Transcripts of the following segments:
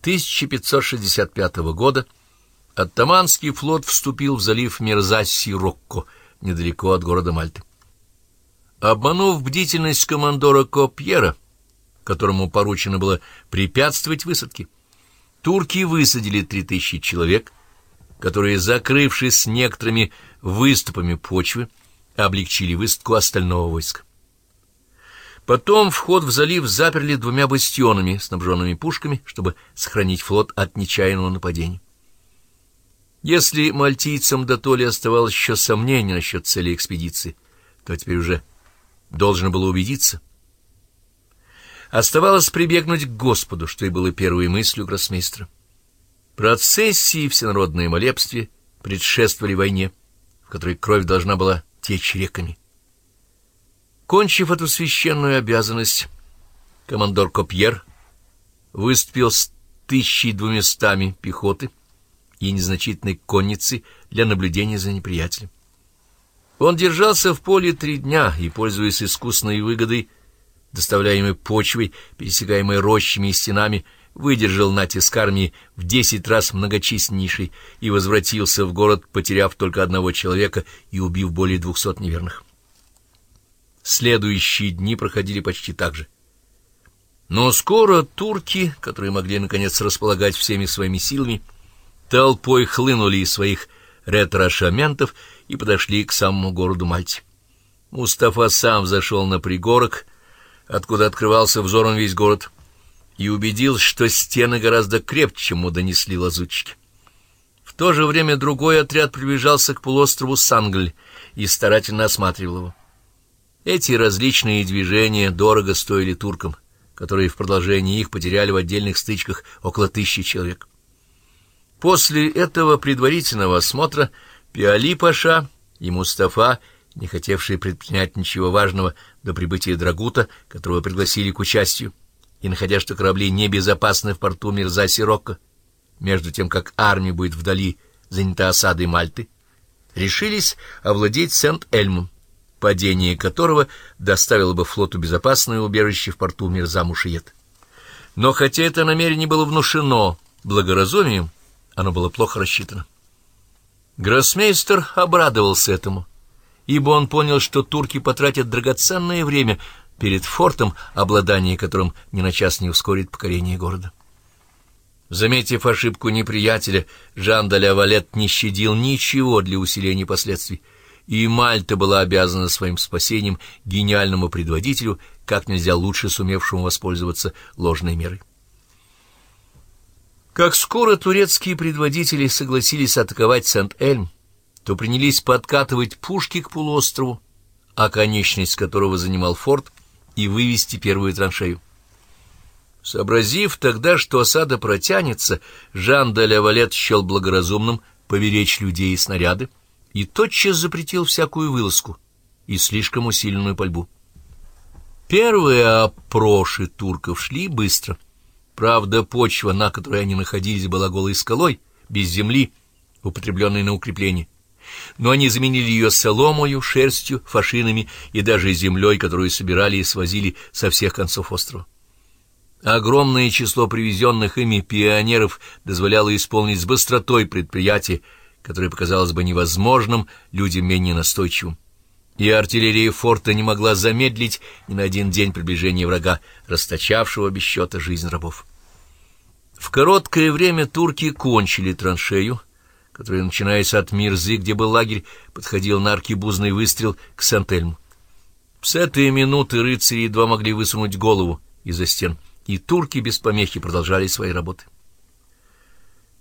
1565 года Оттаманский флот вступил в залив Мерзаси-Рокко, недалеко от города Мальты. Обманув бдительность командора Копьера, которому поручено было препятствовать высадке, турки высадили три тысячи человек, которые, закрывшись некоторыми выступами почвы, облегчили высадку остального войска. Потом вход в залив заперли двумя бастионами, снабженными пушками, чтобы сохранить флот от нечаянного нападения. Если мальтийцам до то ли оставалось еще сомнение насчет цели экспедиции, то теперь уже должен был убедиться. Оставалось прибегнуть к Господу, что и было первой мыслью гроссмейстера. Процессии и всенародное молебствие предшествовали войне, в которой кровь должна была течь реками. Кончив эту священную обязанность, командор Копьер выступил с тысячей двумястами пехоты и незначительной конницы для наблюдения за неприятелем. Он держался в поле три дня и, пользуясь искусной выгодой, доставляемой почвой, пересекаемой рощами и стенами, выдержал натиск армии в десять раз многочисленнейший и возвратился в город, потеряв только одного человека и убив более двухсот неверных. Следующие дни проходили почти так же. Но скоро турки, которые могли наконец располагать всеми своими силами, толпой хлынули из своих ретрошаментов и подошли к самому городу Мальте. Мустафа сам зашел на пригорок, откуда открывался взором весь город, и убедился, что стены гораздо крепче, чем ему донесли лазутчики. В то же время другой отряд приближался к полуострову Сангль и старательно осматривал его. Эти различные движения дорого стоили туркам, которые в продолжении их потеряли в отдельных стычках около тысячи человек. После этого предварительного осмотра Пиали Паша и Мустафа, не хотевшие предпринять ничего важного до прибытия Драгута, которого пригласили к участию, и находя, что корабли небезопасны в порту Мирза-Сирокко, между тем, как армия будет вдали занята осадой Мальты, решились овладеть Сент-Эльмом, падение которого доставило бы флоту безопасное убежище в порту Мирза-Мушиет. Но хотя это намерение было внушено благоразумием, оно было плохо рассчитано. Гроссмейстер обрадовался этому, ибо он понял, что турки потратят драгоценное время перед фортом, обладание которым ни на час не ускорит покорение города. Заметив ошибку неприятеля, Жан де Валет не щадил ничего для усиления последствий, и Мальта была обязана своим спасением гениальному предводителю, как нельзя лучше сумевшему воспользоваться ложной мерой. Как скоро турецкие предводители согласились атаковать Сент-Эльм, то принялись подкатывать пушки к полуострову, а конечность которого занимал форт, и вывести первую траншею. Сообразив тогда, что осада протянется, Жан де Лавалет счел благоразумным поберечь людей и снаряды и тотчас запретил всякую вылазку и слишком усиленную пальбу. Первые опроши турков шли быстро — Правда, почва, на которой они находились, была голой скалой, без земли, употребленной на укрепление. Но они заменили ее соломою, шерстью, фашинами и даже землей, которую собирали и свозили со всех концов острова. Огромное число привезенных ими пионеров дозволяло исполнить с быстротой предприятие, которое показалось бы невозможным людям менее настойчивым. И артиллерия форта не могла замедлить ни на один день приближения врага, расточавшего без счета жизнь рабов. В короткое время турки кончили траншею, которая, начинаясь от Мирзы, где был лагерь, подходил на аркебузный выстрел к Сент-Эльму. С этой минуты рыцари едва могли высунуть голову из-за стен, и турки без помехи продолжали свои работы.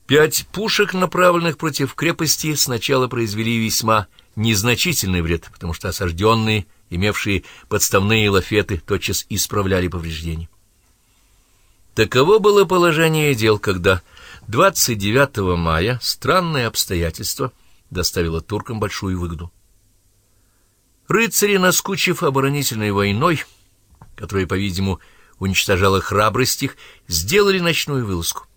Пять пушек, направленных против крепости, сначала произвели весьма незначительный вред, потому что осажденные, имевшие подставные лафеты, тотчас исправляли повреждения. Таково было положение дел, когда 29 мая странное обстоятельство доставило туркам большую выгоду. Рыцари, наскучив оборонительной войной, которая, по-видимому, уничтожала храбрость их, сделали ночную вылазку.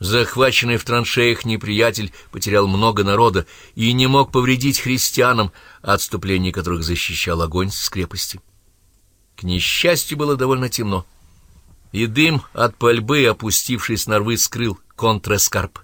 Захваченный в траншеях неприятель потерял много народа и не мог повредить христианам, отступление которых защищал огонь с крепости. К несчастью, было довольно темно и дым от пальбы, опустившись на рвы, скрыл контрэскарп.